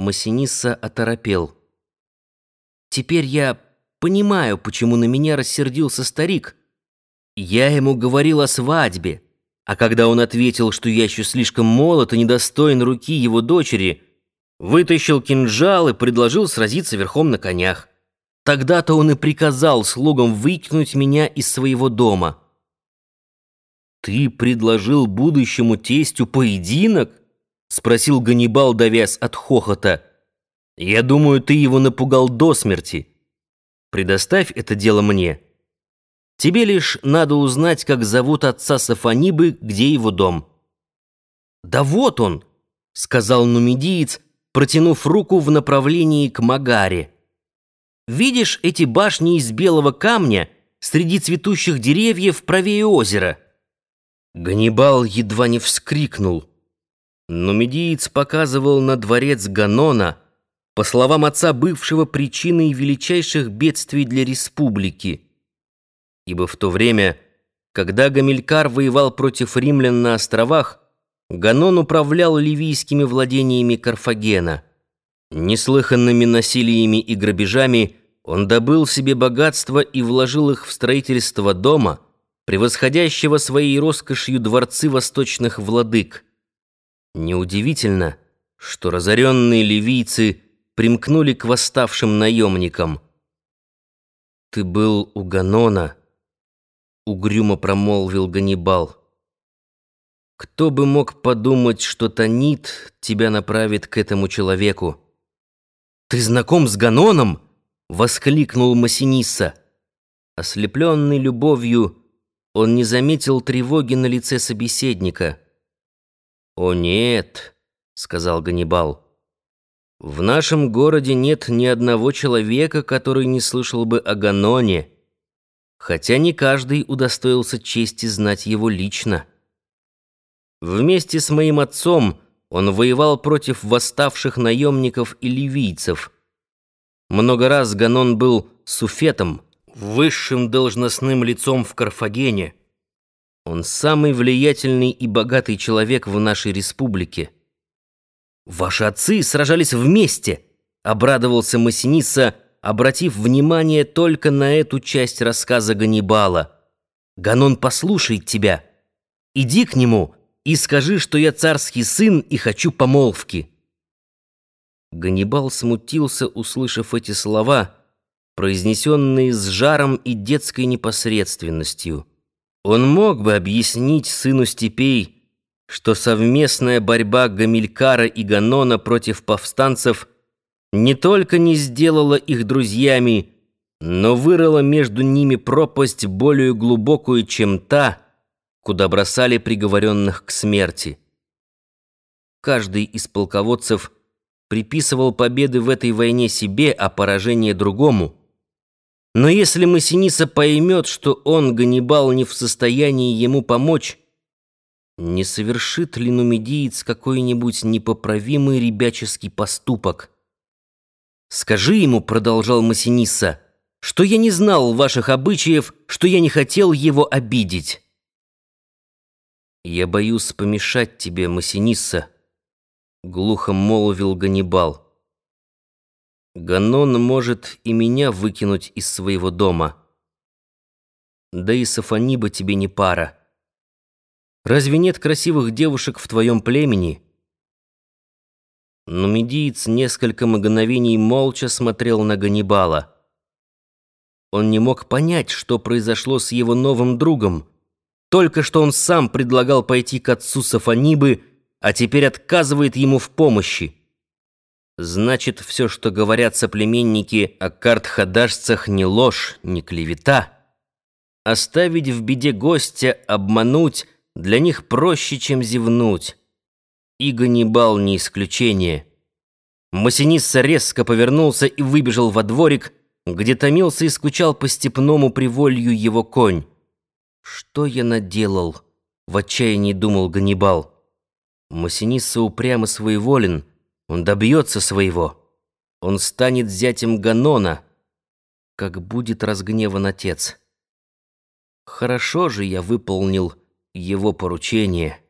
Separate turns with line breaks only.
Массинисса оторопел. Теперь я понимаю, почему на меня рассердился старик. Я ему говорил о свадьбе, а когда он ответил, что я еще слишком молод и недостоин руки его дочери, вытащил кинжал и предложил сразиться верхом на конях. Тогда-то он и приказал слугам выкинуть меня из своего дома. «Ты предложил будущему тестю поединок?» — спросил Ганнибал, давясь от хохота. «Я думаю, ты его напугал до смерти. Предоставь это дело мне. Тебе лишь надо узнать, как зовут отца Сафонибы, где его дом». «Да вот он!» — сказал нумидиец, протянув руку в направлении к Магаре. «Видишь эти башни из белого камня среди цветущих деревьев правее озера?» Ганнибал едва не вскрикнул. Но медиец показывал на дворец Ганона, по словам отца бывшего причиной величайших бедствий для республики. Ибо в то время, когда Гамилькар воевал против римлян на островах, Ганон управлял ливийскими владениями Карфагена. Неслыханными насилиями и грабежами он добыл себе богатство и вложил их в строительство дома – превосходящего своей роскошью дворцы восточных владык. Неудивительно, что разоренные ливийцы примкнули к восставшим наемникам. «Ты был у Ганона», — угрюмо промолвил Ганнибал. «Кто бы мог подумать, что Танит тебя направит к этому человеку?» «Ты знаком с Ганоном?» — воскликнул Массинисса. Ослепленный любовью, он не заметил тревоги на лице собеседника. «О нет», — сказал Ганнибал, — «в нашем городе нет ни одного человека, который не слышал бы о Ганоне, хотя не каждый удостоился чести знать его лично. Вместе с моим отцом он воевал против восставших наемников и ливийцев. Много раз Ганон был суфетом, высшим должностным лицом в Карфагене. Он самый влиятельный и богатый человек в нашей республике. Ваши отцы сражались вместе, обрадовался Массиниса, обратив внимание только на эту часть рассказа Ганнибала. Ганон послушает тебя. Иди к нему и скажи, что я царский сын и хочу помолвки. Ганнибал смутился, услышав эти слова произнесенные с жаром и детской непосредственностью. Он мог бы объяснить сыну степей, что совместная борьба Гамилькара и Ганона против повстанцев не только не сделала их друзьями, но вырыла между ними пропасть более глубокую, чем та, куда бросали приговоренных к смерти. Каждый из полководцев приписывал победы в этой войне себе, а поражение другому – но если Массиниса поймет, что он, Ганнибал, не в состоянии ему помочь, не совершит ли нумидиец какой-нибудь непоправимый ребяческий поступок? «Скажи ему», — продолжал Массиниса, — «что я не знал ваших обычаев, что я не хотел его обидеть». «Я боюсь помешать тебе, Массиниса», — глухо молвил Ганнибал. Ганон может и меня выкинуть из своего дома. Да и Сафониба тебе не пара. Разве нет красивых девушек в твоем племени? Но медиец несколько мгновений молча смотрел на Ганнибала. Он не мог понять, что произошло с его новым другом. Только что он сам предлагал пойти к отцу Сафонибы, а теперь отказывает ему в помощи. Значит, все, что говорят соплеменники о картхадашцах, не ложь, не клевета. Оставить в беде гостя, обмануть, для них проще, чем зевнуть. И Ганнибал не исключение. Массинисса резко повернулся и выбежал во дворик, где томился и скучал по степному приволью его конь. «Что я наделал?» — в отчаянии думал Ганнибал. Массинисса упрямо своеволен — он добьется своего. Он станет зятем Ганона, как будет разгневан отец. Хорошо же я выполнил его поручение.